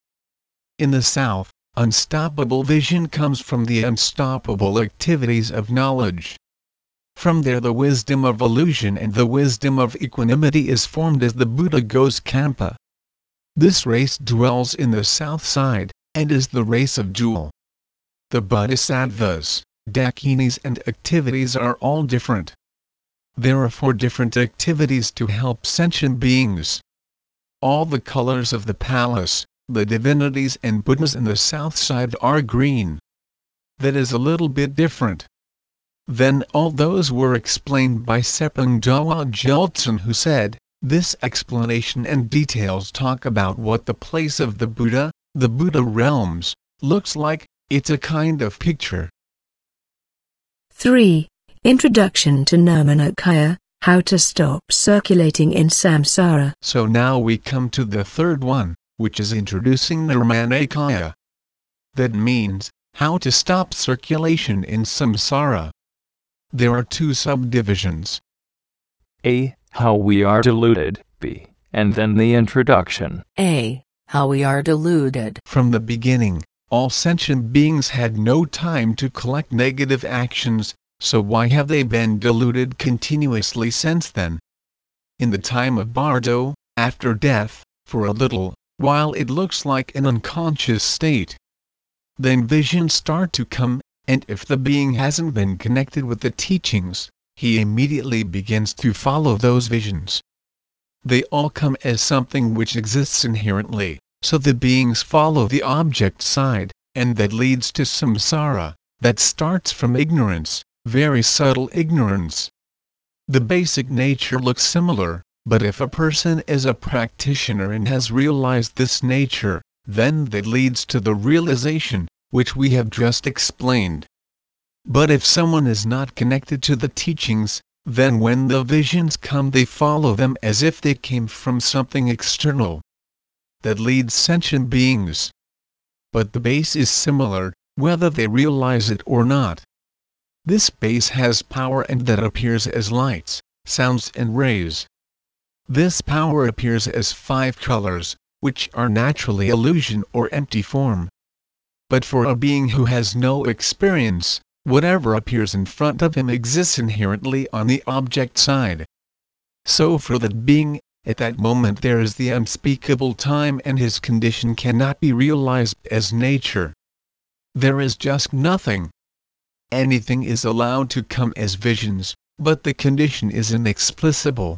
In the south, unstoppable vision comes from the unstoppable activities of knowledge. From there the wisdom of illusion and the wisdom of equanimity is formed as the Buddha goes Kampa. This race dwells in the south side, and is the race of jewel. The bodhisattvas, dakinis and activities are all different. There are four different activities to help sentient beings. All the colors of the palace, the divinities and Buddhas in the south side are green. That is a little bit different. Then all those were explained by Sepang Dawa Gyaltsen who said, this explanation and details talk about what the place of the Buddha, the Buddha realms, looks like, it's a kind of picture. 3. Introduction to Nirmanakaya, How to Stop Circulating in Samsara. So now we come to the third one, which is introducing Nirmanakaya. That means, how to stop circulation in samsara. There are two subdivisions. A. How we are deluded. B. And then the introduction. A. How we are deluded. From the beginning, all sentient beings had no time to collect negative actions, so why have they been deluded continuously since then? In the time of Bardo, after death, for a little while it looks like an unconscious state. Then visions start to come, and if the being hasn't been connected with the teachings, he immediately begins to follow those visions. They all come as something which exists inherently, so the beings follow the object side, and that leads to samsara, that starts from ignorance, very subtle ignorance. The basic nature looks similar, but if a person is a practitioner and has realized this nature, then that leads to the realization, which we have just explained. But if someone is not connected to the teachings, then when the visions come they follow them as if they came from something external. That leads sentient beings. But the base is similar, whether they realize it or not. This base has power and that appears as lights, sounds and rays. This power appears as five colors, which are naturally illusion or empty form. But for a being who has no experience, whatever appears in front of him exists inherently on the object side. So for that being, at that moment there is the unspeakable time and his condition cannot be realized as nature. There is just nothing. anything is allowed to come as visions, but the condition is inexplicable.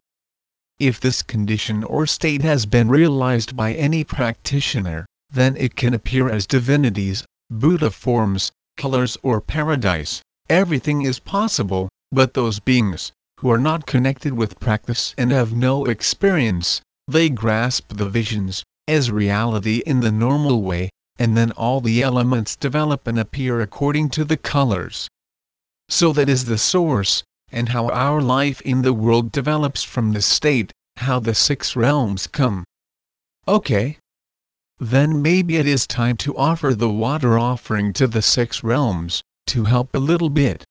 If this condition or state has been realized by any practitioner, then it can appear as divinities, Buddha forms, colors or paradise. Everything is possible, but those beings, who are not connected with practice and have no experience, they grasp the visions, as reality in the normal way, and then all the elements develop and appear according to the colors. So that is the source, and how our life in the world develops from this state, how the six realms come. Okay. Then maybe it is time to offer the water offering to the six realms, to help a little bit.